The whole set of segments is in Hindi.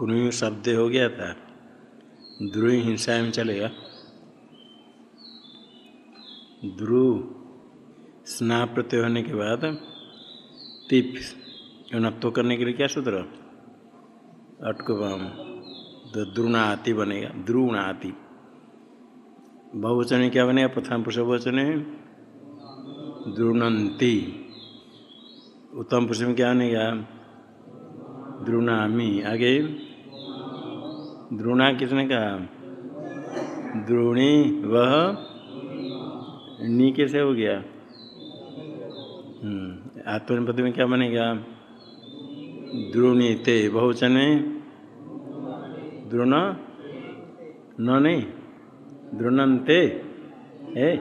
कुनु शब्द हो गया था। ध्रुव हिंसा में चलेगा ध्रुव स्ना प्रत्यय होने के बाद तिप नत्व करने के लिए क्या सूत्र? अटको तो द्रुणाति बनेगा। द्रुणाति। बहुवचन क्या बनेगा? प्रथम पुरुष बहुवचन द्रुणंती। उत्तम पुरुष में क्या बनेगा? द्रुणामी। आगे द्रोणा किसने कहा? द्रोणी वह नी कैसे हो गया? आत्मनिपद में क्या बनेगा? द्रोणी ते बहुवचन द्रोण? न नहीं, द्रोणंते हैं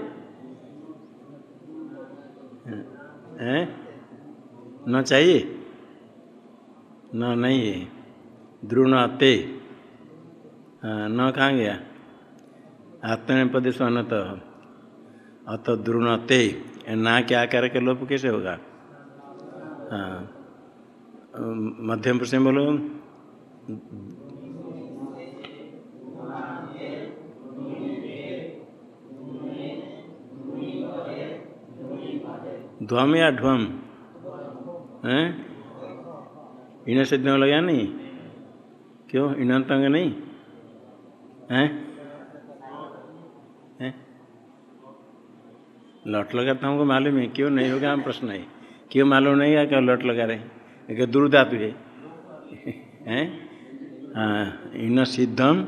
न चाहिए? न नहीं है, द्रोणते। न कहाँ गया? आत्मनिपद स्वनत अत द्रुणते। ना के आकार के लोप कैसे होगा? हाँ। मध्यम पुरुष में बोलो। ध्वम या ध्वम हैं? इन से ध्वम लगा नहीं? क्यों? इन तंग नहीं? हैं? हैं? लट लगाता हमको मालूम है, क्यों नहीं होगा, हम प्रश्न है। क्यों मालूम नहीं है क्या लट लगा रहे एक दूर धातु है। हैं? हाँ इन सिद्धम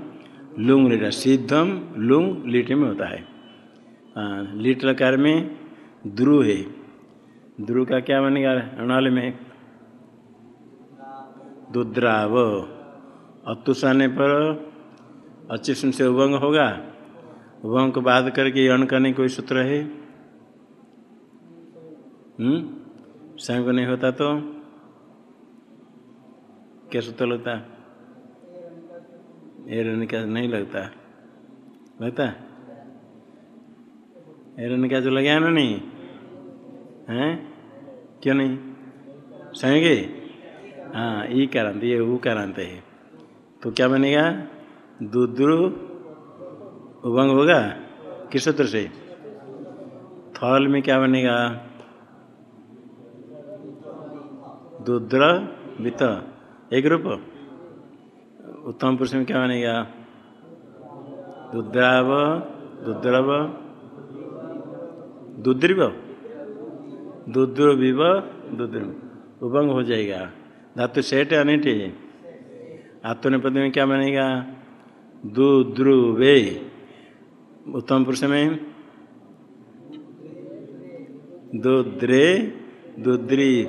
लुंग लीटा सिद्धम लुंग लीटे में होता है। हाँ लीट लकार में ध्रुव है। ध्रुव का क्या बनेगा? अणाल में दुद्राव। अतुष आने पर अच्छे सुन से उभंग होगा उभंग को बाध करके अण करने कोई सूत्र है। हम्म? स्वयं नहीं होता तो? क्या सूत्र लगता? एरन क्या नहीं लगता। लगता? एरन क्या जो लगे ना नहीं? हैं? क्यों नहीं? समझे हाँ ई करांत ये वो करांत है। तो क्या बनेगा? दुद्रु उभंग होगा? किस सूत्र से? थल में क्या बनेगा? दुद्र वित। एक रूप। उत्तम पुरुष में क्या बनेगा? दुद्राव, दुद्रव। दुद्रिव। दुद्रविव दुद्र उभंग हो जाएगा। धातु सेठ अनिट आत्मनिपद में क्या बनेगा? दुद्रुवे। उत्तम पुरुष में दुद्रे, दुद्री।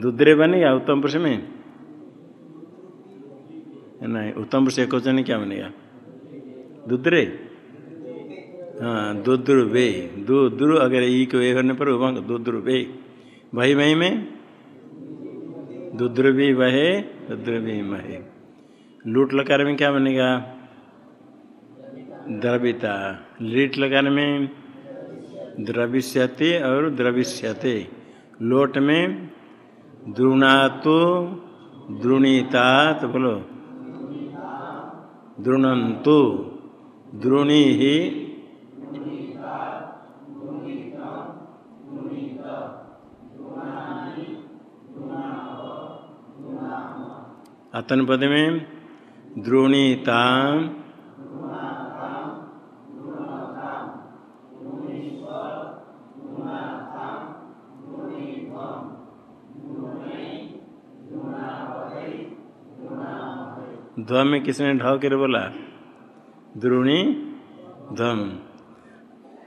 दुद्रे बनेगा उत्तम पुरुष में? नहीं, उत्तम पुरुष एक वचन क्या बनेगा? दुद्रे। हाँ दुद्रुवे। दुद्रु अगर ई को ए होने पर उभंग दुद्रुवे। वही वही में? दुद्रवी वहे दुद्रवी महे। लूट लकार में क्या बनेगा? द्रविता। लीट लकार में द्रविष्यते और द्रविष्यते। लोट में द्रुणातो द्रुणीता तो बोलो। द्रुणंतु द्रोणी ही अतन पद में द्रोणीता ध्वम में किसने ढाव कर बोला? द्रोणी ध्वम।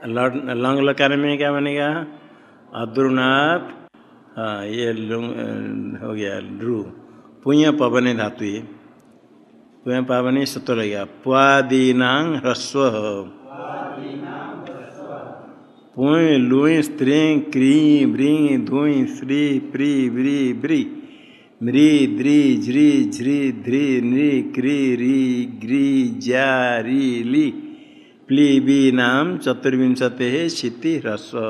लंग लकार में क्या बनेगा? अद्रुनाथ हाँ ये हो गया, ध्रुव। पुण्य पवन धातु पुण्य पावने सूत्र लगेगा प्वादीनांग ह्रस्व पुण्य लुई स्त्री क्री ब्री धुई श्री प्री व्री ब्री मृ द्रि झ्री झ्री ध्री नृ क्री री ग्री जा री ली प्लीबी नाम चतुर्विंशते क्षिति ह्रस्व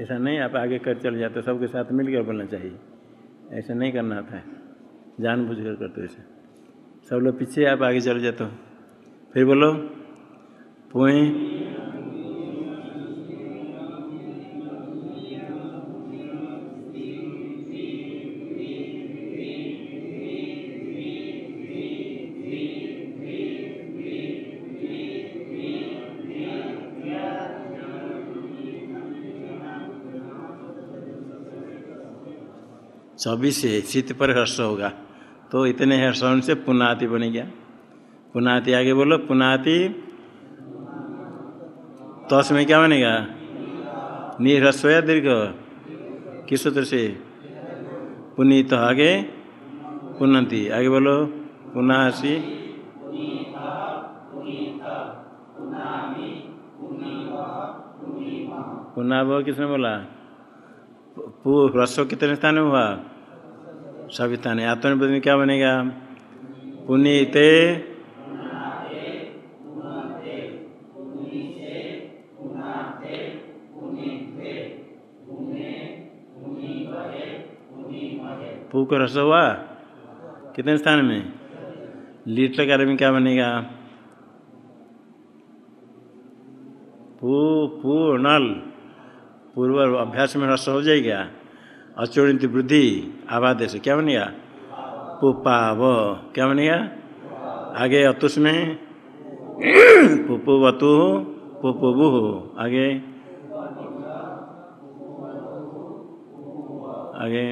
ऐसा नहीं, आप आगे कर चले जाते सबके साथ मिलकर बोलना चाहिए। ऐसा नहीं करना था जान बुझ कर करते ऐसे सब लोग पीछे आप आगे चले जाते हो। फिर बोलो, पुए चौबीस से शीत पर हर्ष होगा। तो इतने हर्ष से पुनाति बन गया। पुनाति आगे बोलो, पुनाति तो में क्या बनेगा? निरस्व या दीर्घ? किस सूत्र से? पुनीत आगे, पुनंती आगे बोलो, पुनासी। पुनः किसने बोला? ह्रस्व कितने स्थान में हुआ। सभी स्थान। आत्मनिपद में क्या बनेगा? पुनीते। पू को रस हुआ? कितने स्थान में? लीट लगा में क्या बनेगा? पू पू नल पूर्व अभ्यास में रस हो जाएगा। अचोड़ित वृद्धि आबादेश क्या बनेगा? पुपा व क्या बनेगा? आगे अतुष में पुपु वतु पुपुबु आगे। आगे।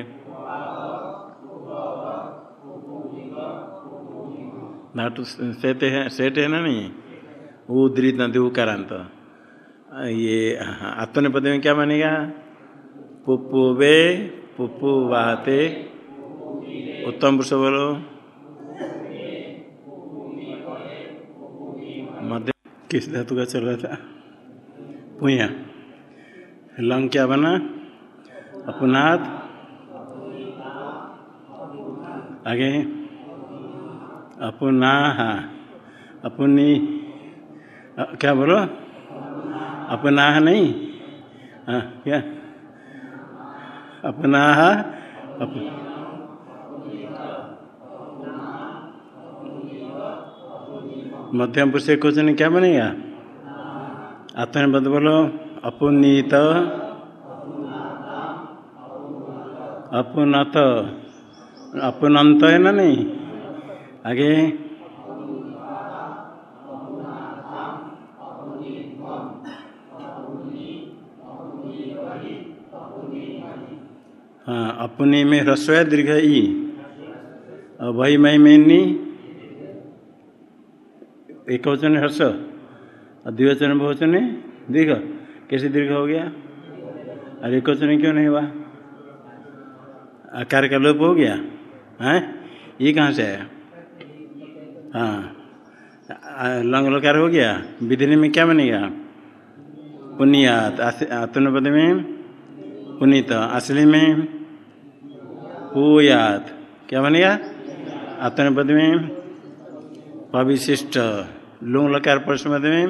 नाटु सेट है सेट है ना नहीं? उदृत नदी उकारांत। ये आत्मनिपद में क्या मानेगा पुपुवे पुपुवाते। उत्तम पुरुष बोलो। मध्य किस धातु का चल रहा था? पुया लंग क्या बना? अपनाथ आगे। अपना अपनी क्या बोलो? अपना नहीं? हाँ क्या? अपना अप... मध्यम पुरुष क्वेश्चन क्या बनेगा? आत्मनिबद्ध बोलो, अपुनीत। अपुनत। अपुनंत है ना नहीं? आगे हाँ अपने में ह्रस्व है दीर्घ ई। और वही मैं मैनी एक वचन और द्विवचन बहुवचन दीर्घ। कैसे दीर्घ हो गया? और एक वचन क्यों नहीं हुआ? आकार का लोप हो गया। है? ये कहाँ से आया? हाँ। लंग लकार हो गया। विधि में क्या बनेगा? पुनियात। आत्मपद में पुनीत। असली में पूयात क्या बनेगा आत्मपद में पविशिष्ट लुंग लकार परसमद में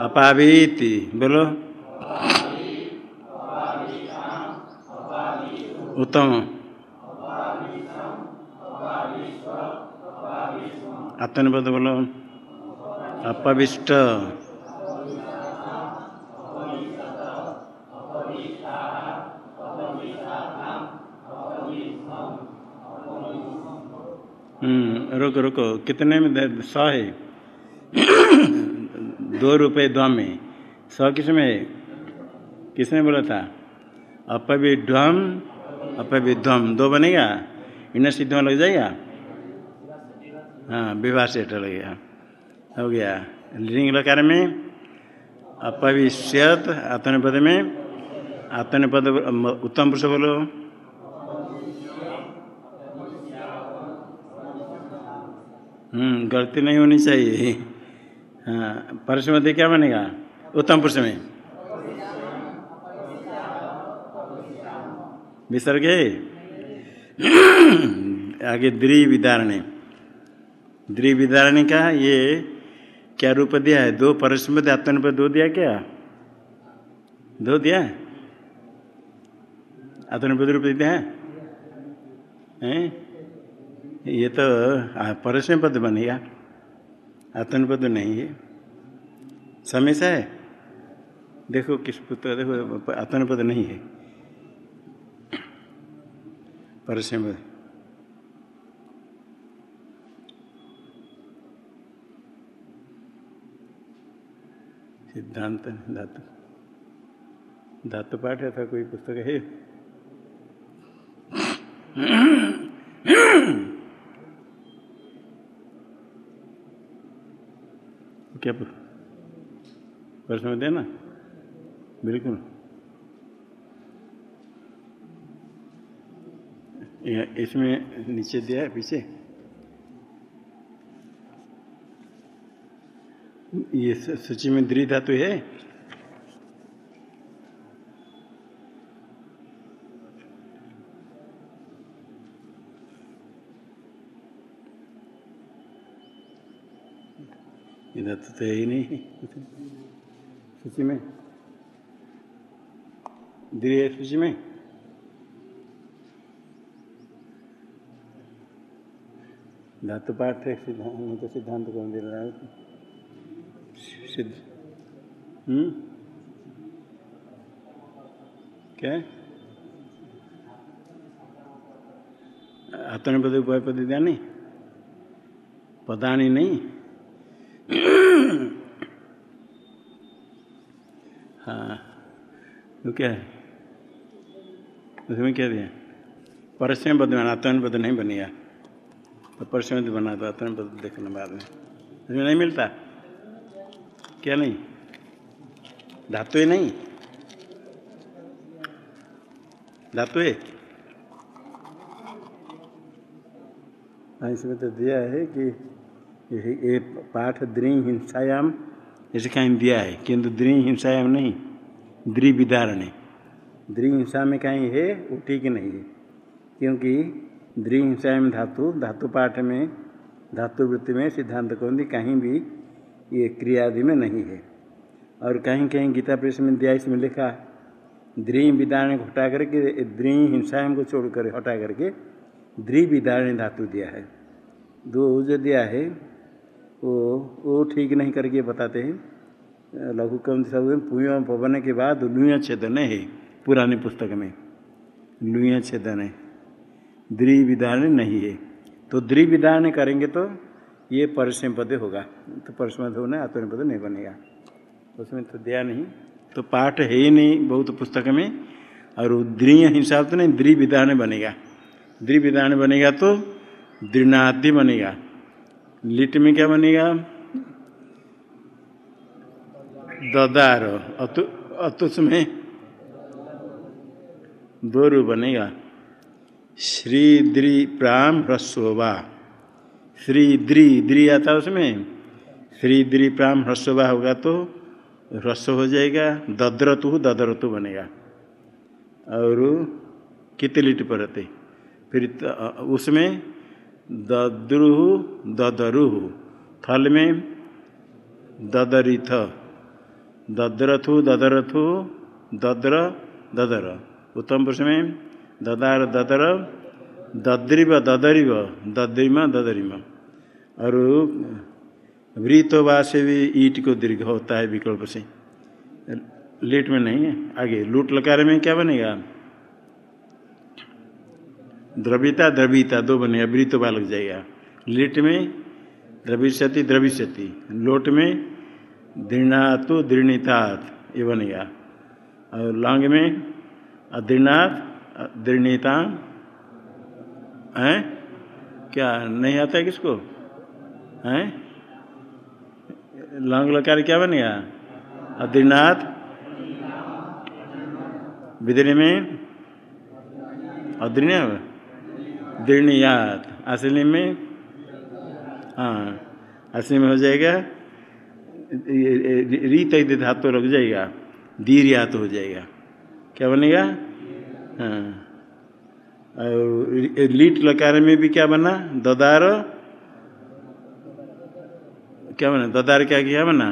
अपावीति, बोलो। उत्तम। आत्मनिपद बोलो। अपविष्ट। रुको रुको, कितने में सौ है? दो रुपये दो में। सौ किसमें है? किसने बोला था? अपविध्वम अपविध्वम दो बनेगा? इन सिद्ध में लग जाएगा? हाँ विवाह से लग गया हो गया। लिंग लकार में अपविष्यत आत्मनिपद में आत्मनिपद उत्तम पुरुष बोलो। हम्म गलती नहीं होनी चाहिए। हाँ परस मध्य क्या बनेगा? उत्तम पुरुष में। विसर्ग आगे द्री विदारणे द्रिविदारणी का ये क्या रूप दिया है? दो परस्मृत आत्मन पर दो दिया क्या? दो दिया? आत्मनिपद रूप दिया है? ये तो परसम पद बनेगा आत्मनिपद नहीं है। समय है? देखो किस पुत्र, देखो आत्मनिपद नहीं है। परस्म सिद्धांत धातु धातु पाठ था कोई पुस्तक है? क्या प्रश्न देना? बिल्कुल। इसमें नीचे दिया है, पीछे? ये सूची में दृढ़ धातु है। ये धातु तो है ही नहीं। सूची में? द्रि है सूची में? धातु पाठ है, सिद्धांत तो सिद्धांत कौन दे रहा है। सिद्ध हम्म? क्या? आत्मनिपद उपायपद दिया नहीं? पदानी नहीं? तो क्या है? उसमें क्या दिया? परस्म पद बना आत्मनिपद नहीं बनेगा तो परस्म बना दो आत्मनिपद देखना बाद में। उसमें नहीं मिलता? क्या नहीं? धातु है नहीं? धातु है? हाँ, इसमें तो दिया है कि ये पाठ द्री हिंसायाम ऐसे कहीं दिया है किंतु द्री हिंसायाम नहीं। द्रि विदारण द्रि हिंसा में कहीं है, वो ठीक नहीं है। क्योंकि द्रि हिंसायाम धातु धातु पाठ में, धातु वृत्ति में, सिद्धांत कौन कहीं भी ये क्रियादि में नहीं है। और कहीं कहीं गीता प्रेस में दिया, इसमें लिखा द्री विदारण को हटा करके द्री हिंसाएँ को छोड़ कर, हटा करके द्री विदारण धातु दिया है। दो जो दिया है, वो वो ठीक नहीं करके बताते हैं। लघु कम सब पुय पवन के बाद लुया छेदन है। पुरानी पुस्तक में। लुया छेदन। है विदारण नहीं है। तो विदारण करेंगे तो ये परसम पद होगा। तो परसम होना आत्म पद नहीं बनेगा। उसमें तो दिया नहीं। तो पाठ है ही नहीं बहुत पुस्तक में। और द्रीय हिसाब तो नहीं द्रि विधान बनेगा। द्रि विधान बनेगा तो दृणादि बनेगा। लिट में क्या बनेगा? ददार। अतु अतुष में दो रू बनेगा। श्री द्रि प्राम ह्रस्ववा श्री द्री आता उसमें। श्री द्री प्राम ह्रस्वभा होगा तो ह्रस्व हो जाएगा, दद्रतु, ददरतु बनेगा। और कितने लिट परते फिर उसमें दद्रु ददरु थल में ददरिथ। दद्रथु ददरथु ददर ददर। उत्तम पुरुष में ददार ददर दद्रिव ददरिव दद्रिमा ददरिमा। और वृतोबा से भी ईट को दीर्घ होता है विकल्प से। लेट में नहीं है आगे लूट लकार में क्या बनेगा? द्रविता द्रविता, दो बनेगा वृतोबा लग जाएगा। लेट में द्रविष्यति द्रविष्यति। लोट में दृणातु दृणितात, ये बनेगा और लांग में अदृणात दृणिता हैं? क्या, नहीं आता है किसको? हैं? लौंग लकार क्या बनेगा अद्रिनाथ विद्री में अद्रिन दृणियात असली में हाँ असली में हो जाएगा। रीत धातु लग जाएगा दीर्यात हो जाएगा। क्या बनेगा? हाँ। और लीट लकार में भी क्या बना? ददार। क्या बना? ददार क्या किया बना?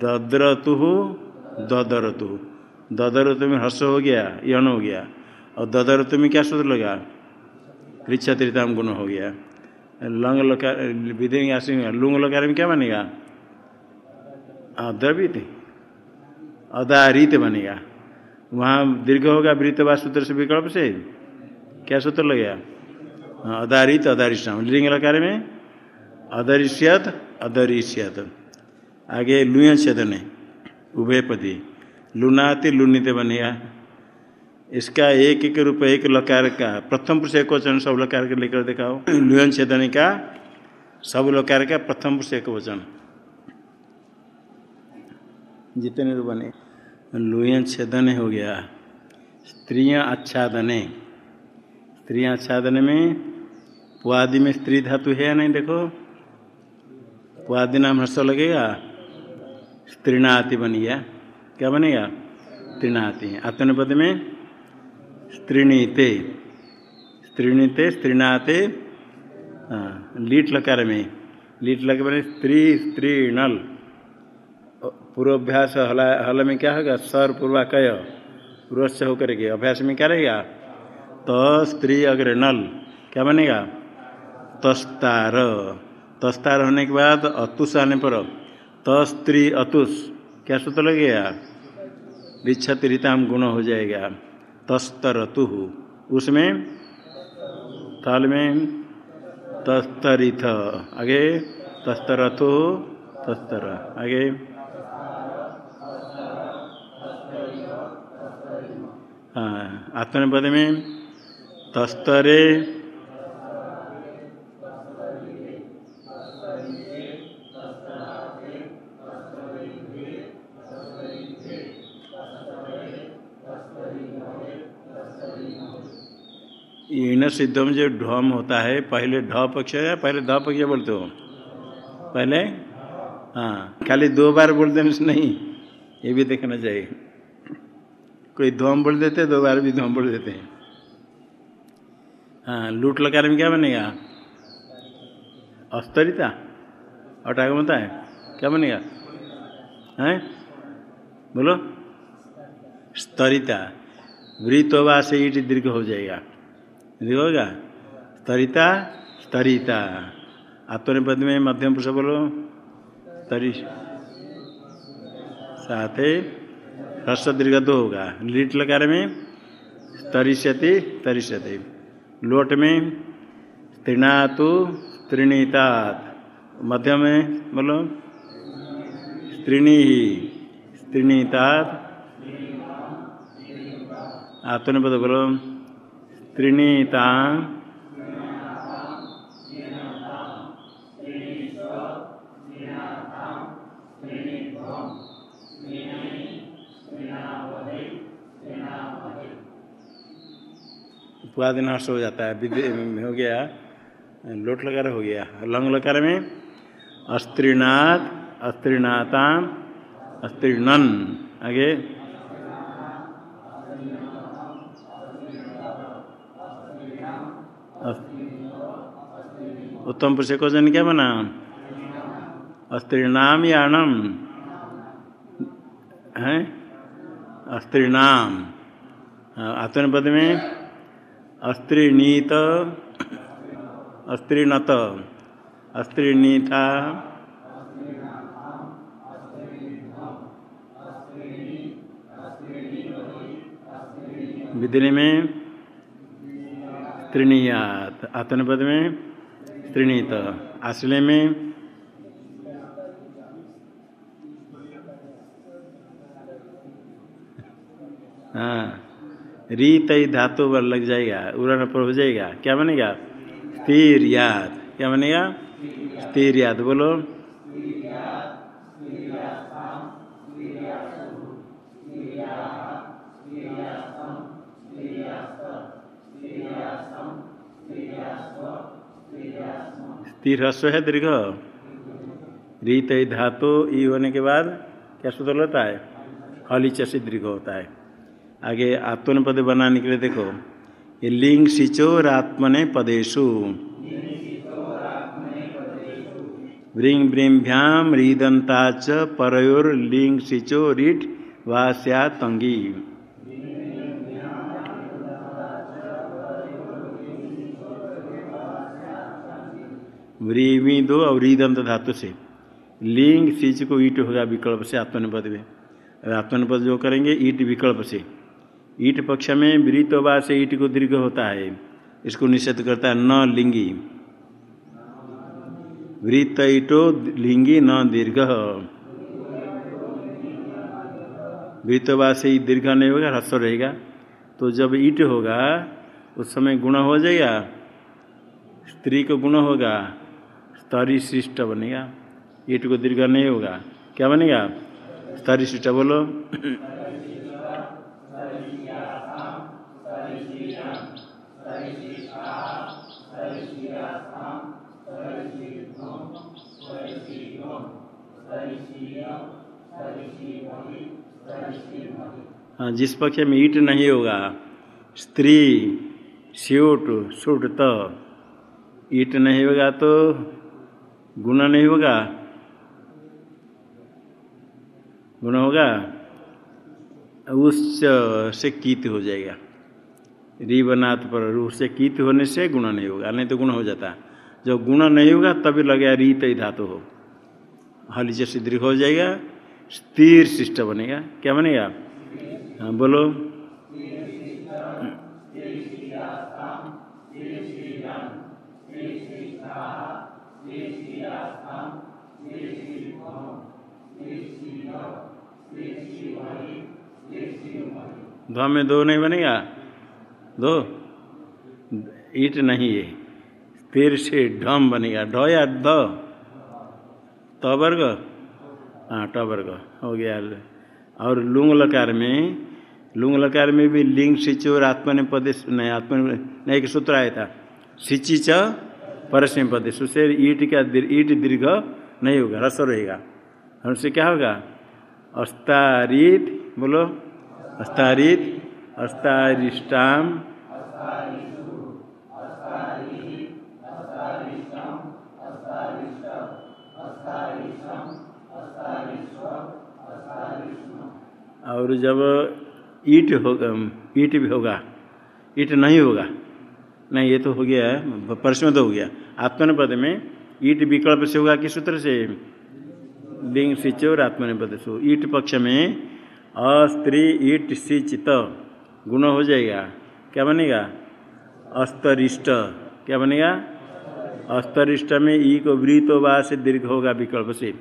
दद्रतु ददरतु ददरतु में हर्ष हो गया यण हो गया। और ददरतु में क्या सूत्र लगा? कृच्छत्रिताम गुण हो गया। लंग लकार विधि लुंग लकार में क्या बनेगा? अद्रवित अदारित बनेगा वहाँ दीर्घ होगा वृत्तवा सूत्र से विकल्प से। क्या सूत्र लगेगा हाँ, अदारित अदारिश्याम लिंग लकार में? अदरिष्यत अदरिष्यत। आगे लुय छेदन उभयपति लुनाते लुनित बनेगा इसका एक एक रूप एक लकार का। प्रथम पुरुष एक वचन सब लकार के लेकर दिखाओ। लुयन छेदन का सब लकार का प्रथम पुरुष एक वचन। जितने रूप बने। लुयन छेदन हो गया। स्त्रियाँ आच्छादने स्त्रियाँ आच्छादन में पुआदि में स्त्री धातु है या नहीं देखो? पुआदि नाम हर्ष लगेगा। स्त्रीणाति बन गया। क्या बनेगा? स्त्रीणाति आत्मनिपद में स्त्रीणीते स्त्रीणीते स्त्रीणाते लीट लकार में। लीट लकार में स्त्री स्त्री नल पूर्वाभ्यास हला, हल में क्या होगा? सर पूर्वा कय पूर्व से होकर के। अभ्यास में क्या रहेगा? तो स्त्री अग्र नल। क्या बनेगा? तस्तार। तस्तार होने के बाद अतुष आने पर। तस्त्री अतुष। क्या सूत्र लगेगा रिच्छत्रिताम गुण हो जाएगा। तस्तरतु। उसमें, तल में तस्तरिथ। आगे तस्तरथु तस्तर। आगे हाँ आत्मनिपद में? तस्तरे इन सिद्धम जो ढम होता है, पहले ढ पक्ष है, पहले ध पक्ष बोलते हो? पहले? हाँ खाली दो बार बोल देने नहीं, ये भी देखना चाहिए। कोई ध्वम बोल देते दो बार भी ध्वम बोल देते हैं। हाँ लूट लकार में क्या बनेगा? अस्तरिता? अटाक होता है, क्या बनेगा? हैं? बोलो। स्तरिता। वृतोवा से ईट दीर्घ हो जाएगा। दीर्घ होगा? स्तरिता स्तरिता। आत्मनिपद में मध्यम पुरुष बोलो। तरी साथ ह्रस्व दीर्घ दो होगा। लीट लकार में तरिष्यति तरिष्यति। लोट में तृणातु, तृणीतात। मध्य में बोलो स्त्रीणी ही स्त्रीणीतात आत्मनिपद बोलो। त्रिणीता पूरा दिन हर्ष हो जाता है विद्य हो गया, लोट लकार हो गया, लंग लकार में अस्त्रीनाथ अस्त्रीनाता अस्त्रीनन, आगे। उत्तम पुरुष को जन क्या बना? अस्त्रीणाम यानम। है? अस्त्रीणाम आत्मनिपद में अस्त्रीणीत अस्त्रीणत अस्त्रीणीता विदिनी में त्रिणीयात आतनपद में त्रिणीत आश्रय में हाँ। री तय धातु पर लग जाएगा उड़न पर हो जाएगा। क्या बनेगा? स्थिर याद। क्या बनेगा? स्थिर याद, बोलो। स्थिर ह्रस्व है दीर्घ। रीत धातु, ई होने के बाद क्या सूत्र होता है? हलिच से दीर्घ होता है। आगे आत्मन पद बनाने के लिए देखो। ये लिंग सिचोर आत्मने पदेशु व्रींग ब्रीम्भ्याम रीदंता च परयोर लिंग सिचो रिट वास्या तंगी। व्रीवी दो और रीदंत धातु से। लिंग सिच को ईट होगा विकल्प से आत्मनिपद में। आत्मनिपद जो करेंगे, ईट विकल्प से। ईट पक्ष में वृतोबा से ईट को दीर्घ होता है। इसको निषेध करता है न लिंगी। वृत ईटो लिंगी न दीर्घ। वृतोबा से दीर्घ नहीं होगा, ह्रस्व रहेगा। तो जब ईट होगा, उस समय गुण हो जाएगा। स्त्री को गुण होगा, स्तरी शिष्ट बनेगा। ईट को दीर्घ नहीं होगा। क्या बनेगा? स्तरी शिष्ट बोलो। जिस पक्ष में ईट नहीं होगा, स्त्री, स्यूट, सुट तो ईट नहीं होगा तो गुण नहीं होगा? गुण होगा? उस से कीत हो जाएगा। री बनात पर रूह से कीत होने से गुण नहीं होगा, नहीं तो गुण हो जाता। जब गुण नहीं होगा, तभी लगेगा रीत ही धातु हो। हली से दीर्घ हो जाएगा, स्थिर शिष्ट बनेगा। क्या बनेगा? हाँ बोलो। ध में दो नहीं बनेगा? दो? ईट नहीं है। फिर से ढम बनेगा। ढ या द? त वर्ग हाँ ट वर्ग हो गया। और लुंग लकार में लुंग लकार में भी लिंग सिचोर आत्मने पदे नहीं, आत्म नहीं, एक सूत्र आया था। सिचि च परस्म पदे। उससे ईट का ईट दीर्घ नहीं होगा, रस रहेगा। और उससे क्या होगा? अस्तारित, बोलो। अस्तारित, अस्तारिष्टाम। और जब ईट होगा, ईट भी होगा, ईट नहीं होगा। नहीं, ये तो हो गया परसों तो हो गया। आत्मनिपद में ईट विकल्प से होगा, किस सूत्र से? लिंग सिच और आत्मनिपद से। ईट पक्ष में अस्त्री, ईट सिचित गुण हो जाएगा। क्या बनेगा? अस्तरिष्ट। क्या बनेगा? अस्तरिष्ट में ई को वृतो वा से दीर्घ होगा विकल्प से।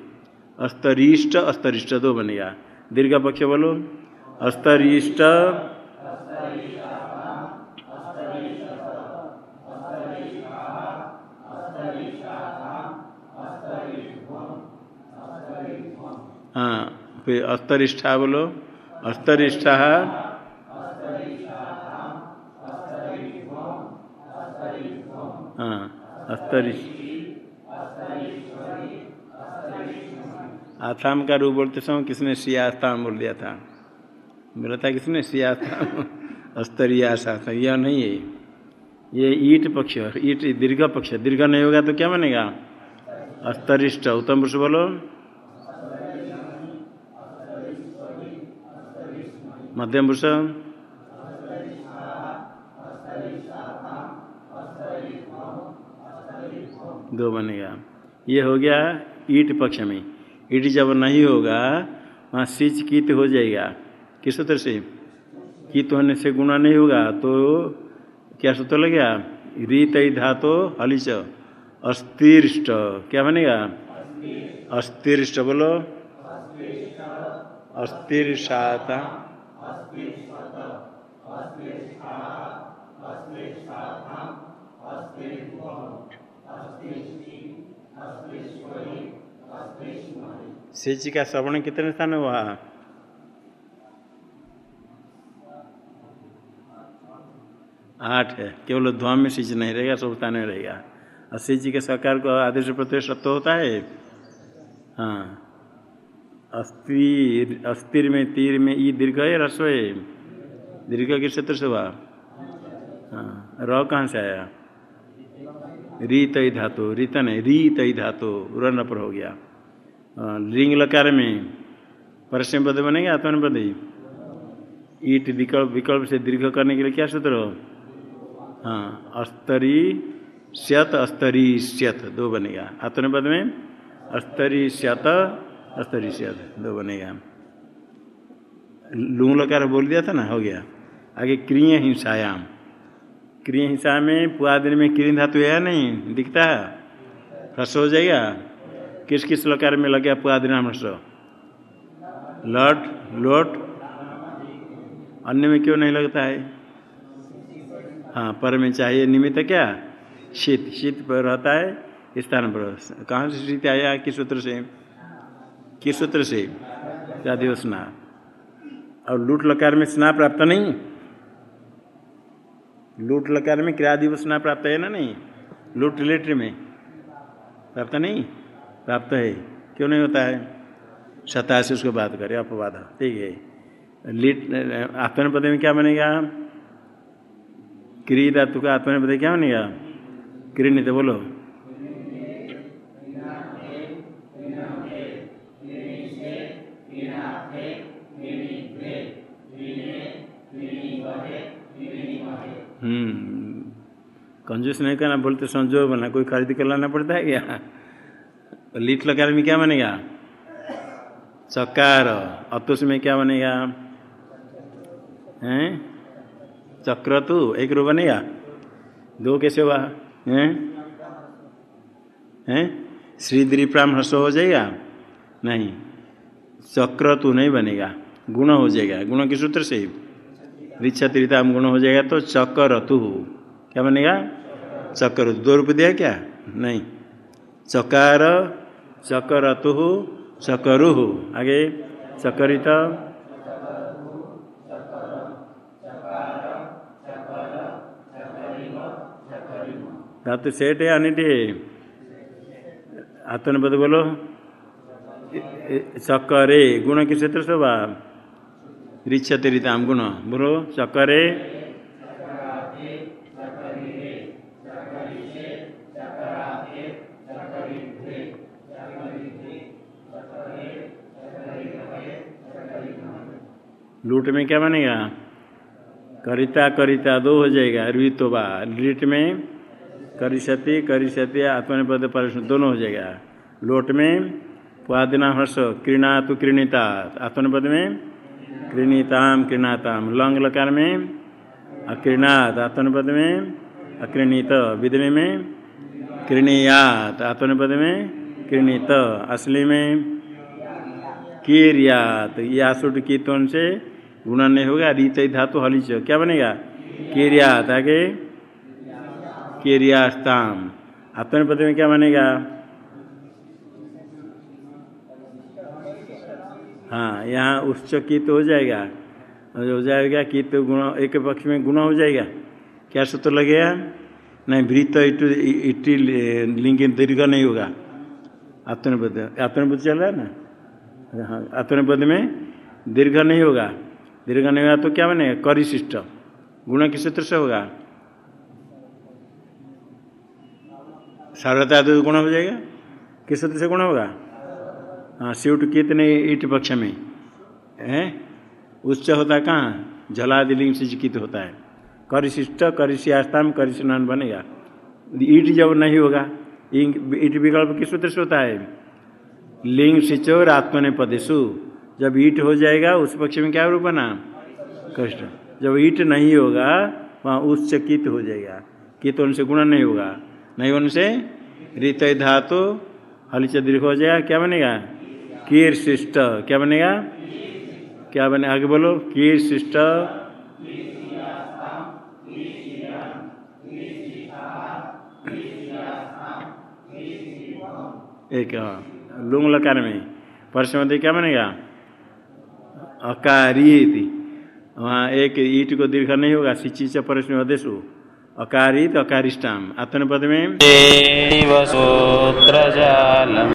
अस्तरिष्ट अस्तरिष्ट दो बनेगा। दीर्घ पक्ष बोलो। अस्तरिष्ट। हाँ फिर अस्तरिष्ठा बोलो। अस्तरिष्ठा। हाँ अस्तरिष्ठ। आथाम का रूप बोलते समय किसने सियास्थान बोल दिया था? था किसने सियास्थान अस्तरियासा था यह नहीं है। ये ईट पक्ष ईट दीर्घ पक्ष दीर्घ नहीं होगा तो क्या बनेगा? अस्तरिष्ट, उत्तम पुरुष बोलो। मध्यम पुरुष। दो बनेगा। ये हो गया ईट पक्ष में। ईट जब नहीं होगा, वहाँ सिच कीत हो जाएगा। किस सूत्र से? कीत होने से गुणा नहीं होगा तो क्या सूत्र लग गया रीत धातो हलिच अस्थिरिष्ट क्या बनेगा? अस्थिरिष्ट बोलो। अस्थिरता सिच का श्रवण कितने स्थान है हुआ? आठ है। केवल ध्वम में सिच नहीं रहेगा, सब स्थान में रहेगा। और सिच के सरकार को आदेश प्रत्यय सत्य होता है? हाँ। अस्थिर अस्थिर में, तीर में, ई दीर्घ है रस्व है? दीर्घ के क्षेत्र से हुआ। हाँ। र कहाँ से आया? रीत धातु, रीत नहीं, रीत धातु रन पर हो गया। लिंग लकार में परसम पद बनेगा, आत्मन पद ईट विकल्प विकल्प से दीर्घ करने के लिए क्या सूत्र? हो हाँ अस्तरी स्यत अस्तरी स्यत, दो बनेगा। आत्मन पद में, अस्तरी स्यत अस्तरी स्यत, दो बनेगा। लू लकार बोल दिया था ना, हो गया। आगे क्रिय हिंसायाम। क्रिय हिंसा में पुआदिन में क्रीन धातु है नहीं? दिखता है। ह्रस हो जाएगा। किस किस लकार में लग गया पुआदिन ह्रस लट, लोट। अन्य में क्यों नहीं लगता है? हाँ पर में चाहिए निमित्त क्या? शीत। शीत पर रहता है स्थान पर। कहाँ से शीत आया? किस सूत्र से? किस सूत्र से? क्या दिवस ना और लूट लकार में स्ना प्राप्त नहीं? लूट लकार में क्रिया दिवस स्ना प्राप्त है ना नहीं? लूट रिलेटरी में। प्राप्त नहीं? प्राप्त है। क्यों नहीं होता है? सता से उसको बात करें, अपवाद। ठीक है। लिट लीट आत्मनिपद में क्या बनेगा? क्री धातु का आत्मनिपद क्या बनेगा क्री नहीं तो बोलो। हम्म। कंजूस नहीं करना बोलते संजोग बना, कोई खरीद कर लाना पड़ता है क्या? लीट लकार में क्या बनेगा चकार। अतुष में क्या बनेगा हैं? चक्र तू, एक रूप बनेगा दो कैसे हुआ? हैं? हैं? श्री प्राम हर्ष हो जाएगा? नहीं। चक्र तू नहीं बनेगा। गुण हो जाएगा। गुण के सूत्र से रिच्छा गुण हो जाएगा तो चक्कर तु। क्या बनेगा? चक्र दो रूप दिया क्या? नहीं। चकार, चकर तु, चकरु। आगे। चकरित। धातु सेठ है अनिट आत्मनिपद बोलो चक्करे गुण के क्षेत्र से रिच्छते रीताम गुण बोलो चक्करे लूट में क्या बनेगा करिता करिता दो हो जाएगा रुतोबा लीट में करिशति करिशति आत्मनिपद पर दोनों हो जाएगा। लोट में पादिना हर्ष क्रीणा तो क्रीणिता आत्मनिपद में क्रीणीताम, क्रीणाताम। लंग लकार में अक्रीणात आत्मनिपद में अक्रीणित। विदने में क्रीणीयात आत्मनिपद में क्रीणित। असली में कीरियात। यासुट की तोन से नहीं होगा रीत धातु हलिच। क्या बनेगा? कीरियात। आगे कीरियास्ताम। आत्मनिपद में क्या मानेगा हाँ यहाँ उच्च कित हो जाएगा। हो जाएगा, कित गुण, एक पक्ष में गुण हो जाएगा। क्या सूत्र लगेगा? नहीं भृत इटी लिंग दीर्घ नहीं होगा। आत्मनिपद आत्मनिपद चल रहा है ना? हाँ आत्मनिपद में दीर्घ नहीं होगा। दीर्घ नहीं होगा तो क्या बनेगा? करिशिष्ट। गुण किस सूत्र से होगा? सारता तो गुण हो जाएगा? किस सूत्र से गुण होगा? हाँ स्यूट कितने ईट पक्ष में? है? उच्च होता कहाँ? जलादिलिंग से चिकित होता है। करिशिष्ट करिशियास्ता में करिशनान बनेगा ईट जब नहीं होगा, ईट विकल्प किस सूत्र से होता है? लिंग सिचोर आत्मने पदेशु जब ईट हो जाएगा, उस पक्ष में क्या रूप बना? कष्ट। जब ईट नहीं होगा, वहाँ उच्च कित हो जाएगा। कित उनसे गुण नहीं होगा। नहीं उनसे रित धातु, हलिच दीर्घ हो जाएगा, क्या बनेगा? कीर शिष्ट, क्या बनेगा? क्या बने, आगे बोलो, कीर शिष्ट। एक लुंग लकार में, परसमति क्या बनेगा? अकारी वहाँ एक ईट को दीर्घ नहीं होगा सिंची से परस्म अदेशु अकारित अकारिष्टाम। आत्मपद में